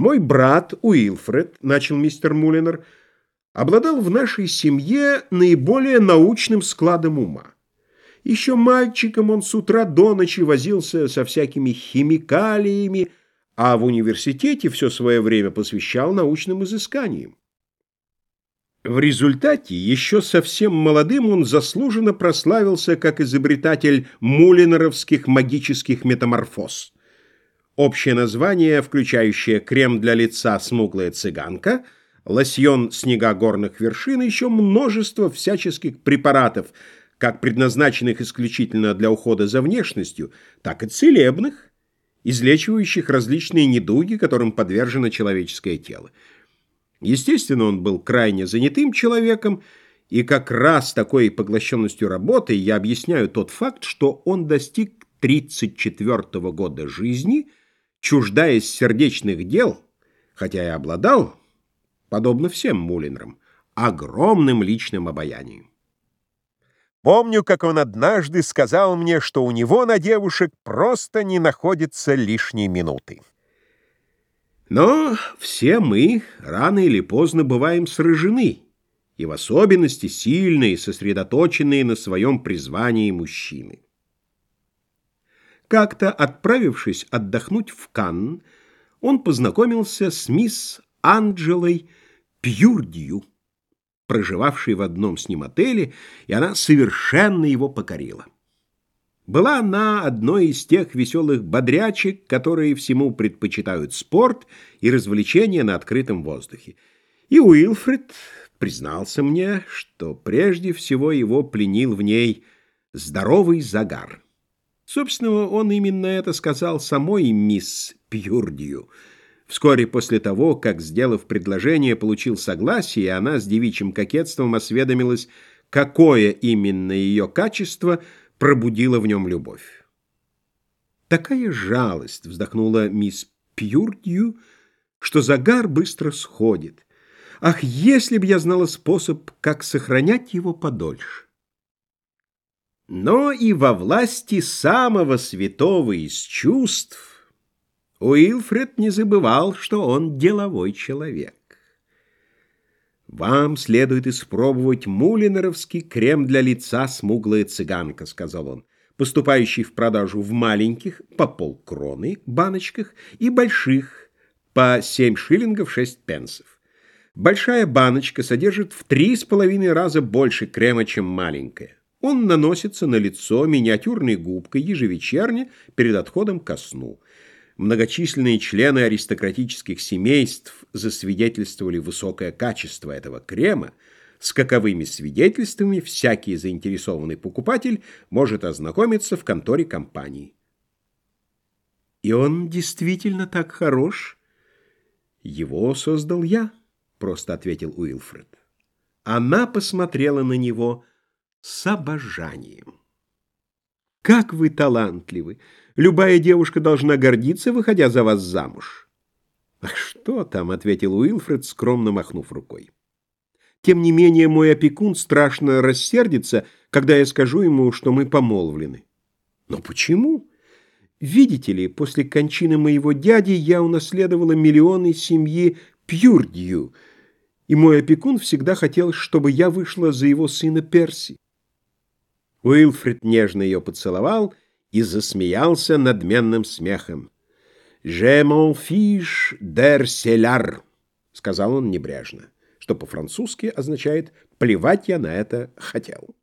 «Мой брат Уилфред», — начал мистер Мулинер, — обладал в нашей семье наиболее научным складом ума. Еще мальчиком он с утра до ночи возился со всякими химикалиями, а в университете все свое время посвящал научным изысканиям. В результате еще совсем молодым он заслуженно прославился как изобретатель мулинеровских магических метаморфоз. Общее название, включающее крем для лица «Смуглая цыганка», лосьон «Снега горных вершин» и еще множество всяческих препаратов, как предназначенных исключительно для ухода за внешностью, так и целебных, излечивающих различные недуги, которым подвержено человеческое тело. Естественно, он был крайне занятым человеком, и как раз такой поглощенностью работы я объясняю тот факт, что он достиг 34 -го года жизни, чуждаясь сердечных дел, хотя и обладал, подобно всем Мулинрам, огромным личным обаянием. Помню, как он однажды сказал мне, что у него на девушек просто не находится лишней минуты. Но все мы рано или поздно бываем сражены, и в особенности сильные, сосредоточенные на своем призвании мужчины. Как-то, отправившись отдохнуть в Канн, он познакомился с мисс Анджелой Пьюрдью, проживавшей в одном с ним отеле, и она совершенно его покорила. Была она одной из тех веселых бодрячек, которые всему предпочитают спорт и развлечения на открытом воздухе. И Уилфред признался мне, что прежде всего его пленил в ней здоровый загар. Собственно, он именно это сказал самой мисс Пьюрдию. Вскоре после того, как, сделав предложение, получил согласие, она с девичьим кокетством осведомилась, какое именно ее качество – пробудила в нем любовь. Такая жалость, вздохнула мисс Пьюрдью, что загар быстро сходит. Ах, если б я знала способ, как сохранять его подольше. Но и во власти самого святого из чувств Уилфред не забывал, что он деловой человек. «Вам следует испробовать мулинеровский крем для лица «Смуглая цыганка», — сказал он, поступающий в продажу в маленьких по полкроны баночках и больших по 7 шиллингов 6 пенсов. Большая баночка содержит в три с половиной раза больше крема, чем маленькая. Он наносится на лицо миниатюрной губкой ежевечерне перед отходом ко сну. Многочисленные члены аристократических семейств засвидетельствовали высокое качество этого крема, с каковыми свидетельствами всякий заинтересованный покупатель может ознакомиться в конторе компании. «И он действительно так хорош?» «Его создал я», — просто ответил Уилфред. Она посмотрела на него с обожанием. «Как вы талантливы! Любая девушка должна гордиться, выходя за вас замуж». «Ах, что там?» — ответил Уилфред, скромно махнув рукой. «Тем не менее, мой опекун страшно рассердится, когда я скажу ему, что мы помолвлены». «Но почему?» «Видите ли, после кончины моего дяди я унаследовала миллионы семьи Пьюрдью, и мой опекун всегда хотел, чтобы я вышла за его сына Перси». Уилфред нежно ее поцеловал и засмеялся надменным смехом. «Je m'en fiche der селяр», — сказал он небрежно, что по-французски означает «плевать я на это хотел».